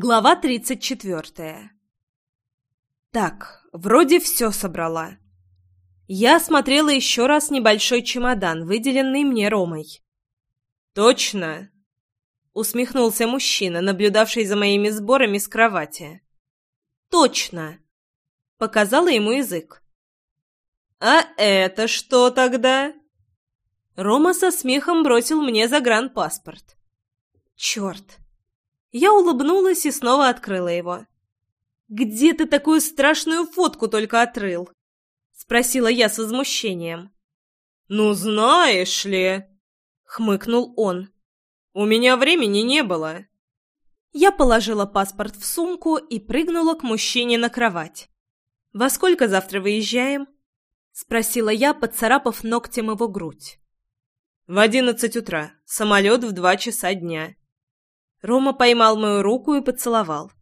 Глава тридцать четвертая. Так, вроде все собрала. Я осмотрела еще раз небольшой чемодан, выделенный мне Ромой. «Точно?» — усмехнулся мужчина, наблюдавший за моими сборами с кровати. «Точно!» — показала ему язык. «А это что тогда?» Рома со смехом бросил мне загранпаспорт. «Черт!» Я улыбнулась и снова открыла его. «Где ты такую страшную фотку только отрыл?» — спросила я с возмущением. «Ну, знаешь ли...» — хмыкнул он. «У меня времени не было». Я положила паспорт в сумку и прыгнула к мужчине на кровать. «Во сколько завтра выезжаем?» — спросила я, поцарапав ногтем его грудь. «В одиннадцать утра. Самолет в два часа дня». Рома поймал мою руку и поцеловал.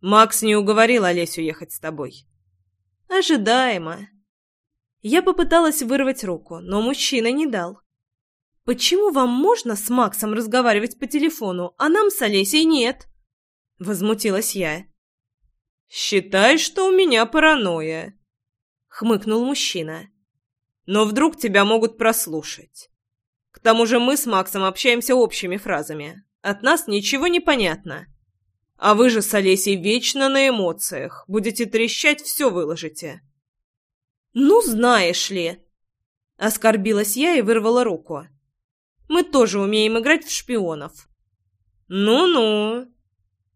«Макс не уговорил Олесю ехать с тобой». «Ожидаемо». Я попыталась вырвать руку, но мужчина не дал. «Почему вам можно с Максом разговаривать по телефону, а нам с Олесей нет?» Возмутилась я. «Считай, что у меня паранойя», — хмыкнул мужчина. «Но вдруг тебя могут прослушать. К тому же мы с Максом общаемся общими фразами, от нас ничего не понятно. А вы же с Олесей вечно на эмоциях. Будете трещать, все выложите. Ну, знаешь ли. Оскорбилась я и вырвала руку. Мы тоже умеем играть в шпионов. Ну-ну.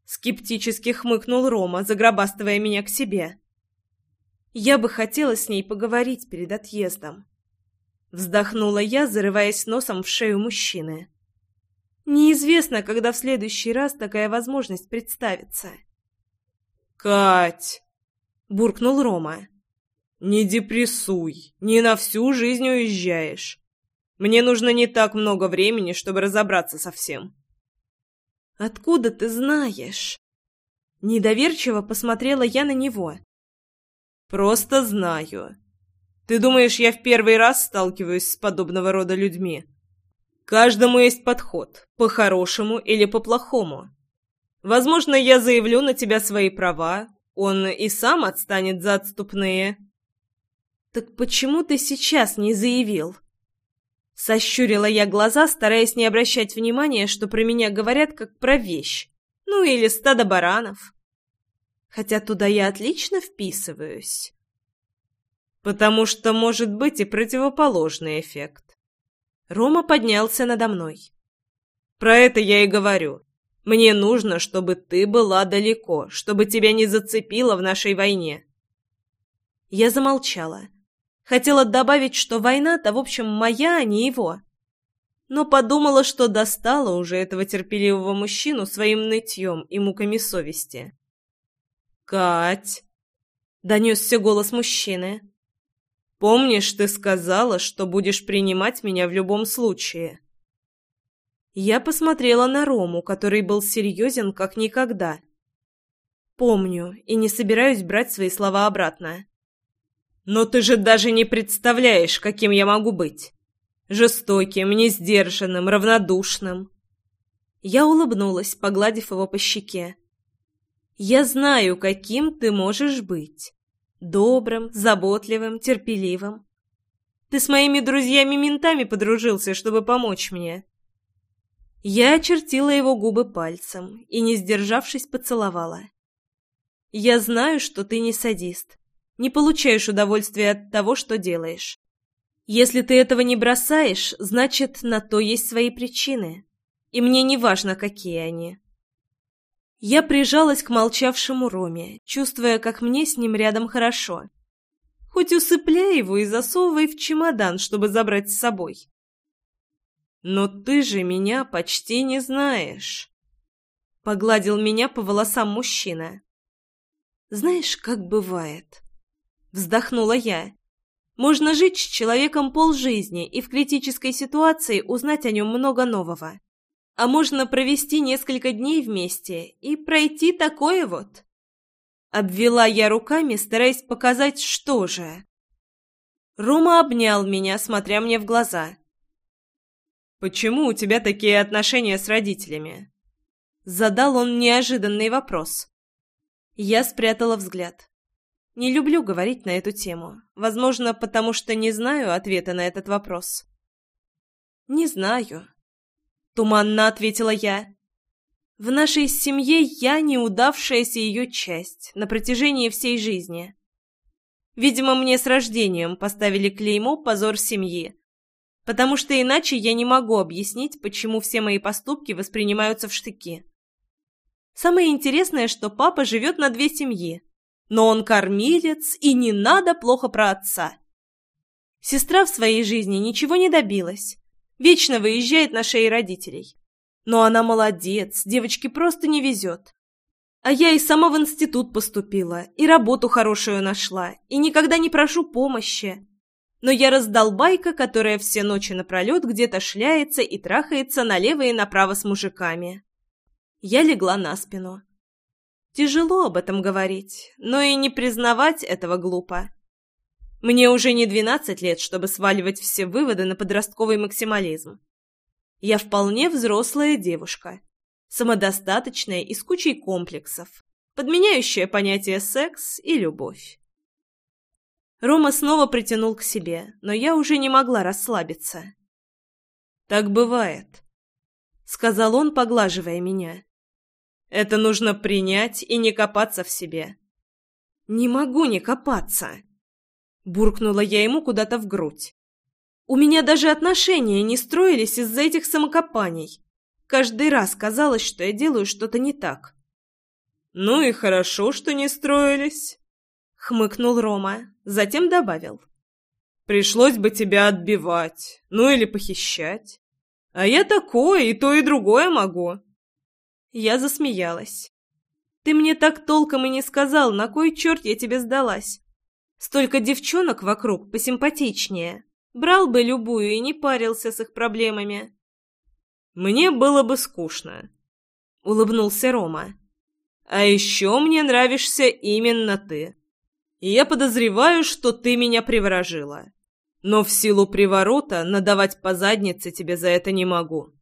Скептически хмыкнул Рома, загробастывая меня к себе. Я бы хотела с ней поговорить перед отъездом. Вздохнула я, зарываясь носом в шею мужчины. Неизвестно, когда в следующий раз такая возможность представится. «Кать!» — буркнул Рома. «Не депрессуй, не на всю жизнь уезжаешь. Мне нужно не так много времени, чтобы разобраться со всем». «Откуда ты знаешь?» Недоверчиво посмотрела я на него. «Просто знаю. Ты думаешь, я в первый раз сталкиваюсь с подобного рода людьми?» Каждому есть подход, по-хорошему или по-плохому. Возможно, я заявлю на тебя свои права, он и сам отстанет за отступные. Так почему ты сейчас не заявил? Сощурила я глаза, стараясь не обращать внимания, что про меня говорят как про вещь. Ну или стадо баранов. Хотя туда я отлично вписываюсь. Потому что может быть и противоположный эффект. Рома поднялся надо мной. «Про это я и говорю. Мне нужно, чтобы ты была далеко, чтобы тебя не зацепило в нашей войне». Я замолчала. Хотела добавить, что война-то, в общем, моя, а не его. Но подумала, что достала уже этого терпеливого мужчину своим нытьем и муками совести. «Кать!» — донесся голос мужчины. Помнишь, ты сказала, что будешь принимать меня в любом случае?» Я посмотрела на Рому, который был серьезен как никогда. Помню и не собираюсь брать свои слова обратно. «Но ты же даже не представляешь, каким я могу быть. Жестоким, несдержанным, равнодушным». Я улыбнулась, погладив его по щеке. «Я знаю, каким ты можешь быть добрым, заботливым, терпеливым. Ты с моими друзьями-ментами подружился, чтобы помочь мне». Я очертила его губы пальцем и, не сдержавшись, поцеловала. «Я знаю, что ты не садист, не получаешь удовольствия от того, что делаешь. Если ты этого не бросаешь, значит, на то есть свои причины, и мне не важно, какие они». Я прижалась к молчавшему Роме, чувствуя, как мне с ним рядом хорошо. Хоть усыпляй его и засовывай в чемодан, чтобы забрать с собой. «Но ты же меня почти не знаешь», — погладил меня по волосам мужчина. «Знаешь, как бывает?» — вздохнула я. «Можно жить с человеком полжизни и в критической ситуации узнать о нем много нового а можно провести несколько дней вместе и пройти такое вот. Обвела я руками, стараясь показать, что же. Рома обнял меня, смотря мне в глаза. «Почему у тебя такие отношения с родителями?» Задал он неожиданный вопрос. Я спрятала взгляд. Не люблю говорить на эту тему. Возможно, потому что не знаю ответа на этот вопрос. «Не знаю», — туманно ответила я. «В нашей семье я неудавшаяся ее часть на протяжении всей жизни. Видимо, мне с рождением поставили клеймо «позор семьи», потому что иначе я не могу объяснить, почему все мои поступки воспринимаются в штыки. Самое интересное, что папа живет на две семьи, но он кормилец, и не надо плохо про отца. Сестра в своей жизни ничего не добилась, вечно выезжает на шеи родителей. Но она молодец, девочке просто не везет. А я и сама в институт поступила, и работу хорошую нашла, и никогда не прошу помощи. Но я раздолбайка, которая все ночи напролет где-то шляется и трахается налево и направо с мужиками. Я легла на спину. Тяжело об этом говорить, но и не признавать этого глупо. Мне уже не двенадцать лет, чтобы сваливать все выводы на подростковый максимализм. Я вполне взрослая девушка, самодостаточная и с кучей комплексов, подменяющая понятие секс и любовь. Рома снова притянул к себе, но я уже не могла расслабиться. «Так бывает», — сказал он, поглаживая меня. Это нужно принять и не копаться в себе. «Не могу не копаться!» Буркнула я ему куда-то в грудь. «У меня даже отношения не строились из-за этих самокопаний. Каждый раз казалось, что я делаю что-то не так». «Ну и хорошо, что не строились», — хмыкнул Рома, затем добавил. «Пришлось бы тебя отбивать, ну или похищать. А я такое и то, и другое могу. Я засмеялась. «Ты мне так толком и не сказал, на кой черт я тебе сдалась? Столько девчонок вокруг посимпатичнее. Брал бы любую и не парился с их проблемами». «Мне было бы скучно», — улыбнулся Рома. «А еще мне нравишься именно ты. И я подозреваю, что ты меня приворожила. Но в силу приворота надавать по заднице тебе за это не могу».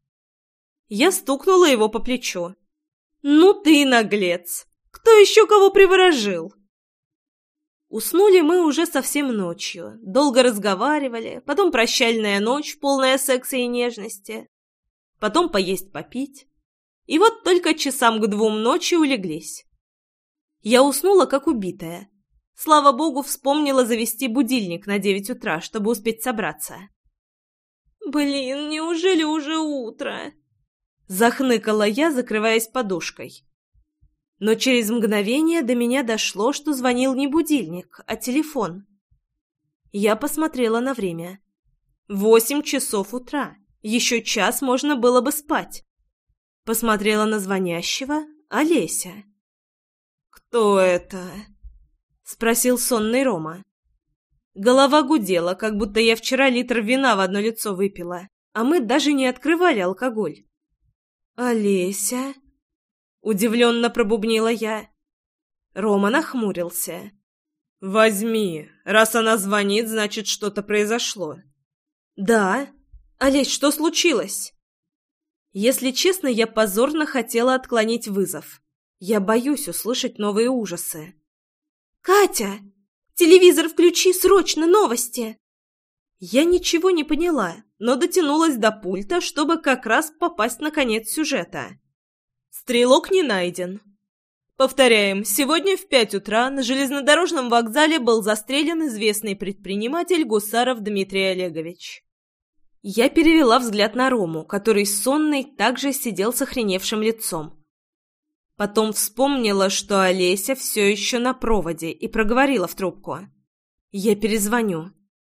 Я стукнула его по плечу. «Ну ты наглец! Кто еще кого приворожил?» Уснули мы уже совсем ночью, долго разговаривали, потом прощальная ночь, полная секса и нежности, потом поесть-попить. И вот только часам к двум ночи улеглись. Я уснула, как убитая. Слава богу, вспомнила завести будильник на девять утра, чтобы успеть собраться. «Блин, неужели уже утро?» Захныкала я, закрываясь подушкой. Но через мгновение до меня дошло, что звонил не будильник, а телефон. Я посмотрела на время. Восемь часов утра. Еще час можно было бы спать. Посмотрела на звонящего Олеся. «Кто это?» — спросил сонный Рома. Голова гудела, как будто я вчера литр вина в одно лицо выпила, а мы даже не открывали алкоголь. «Олеся?» — удивленно пробубнила я. Рома нахмурился. «Возьми. Раз она звонит, значит, что-то произошло». «Да? Олесь, что случилось?» Если честно, я позорно хотела отклонить вызов. Я боюсь услышать новые ужасы. «Катя! Телевизор включи, срочно новости!» Я ничего не поняла, но дотянулась до пульта, чтобы как раз попасть на конец сюжета. Стрелок не найден. Повторяем, сегодня в пять утра на железнодорожном вокзале был застрелен известный предприниматель Гусаров Дмитрий Олегович. Я перевела взгляд на Рому, который сонный также сидел с охреневшим лицом. Потом вспомнила, что Олеся все еще на проводе, и проговорила в трубку. «Я перезвоню».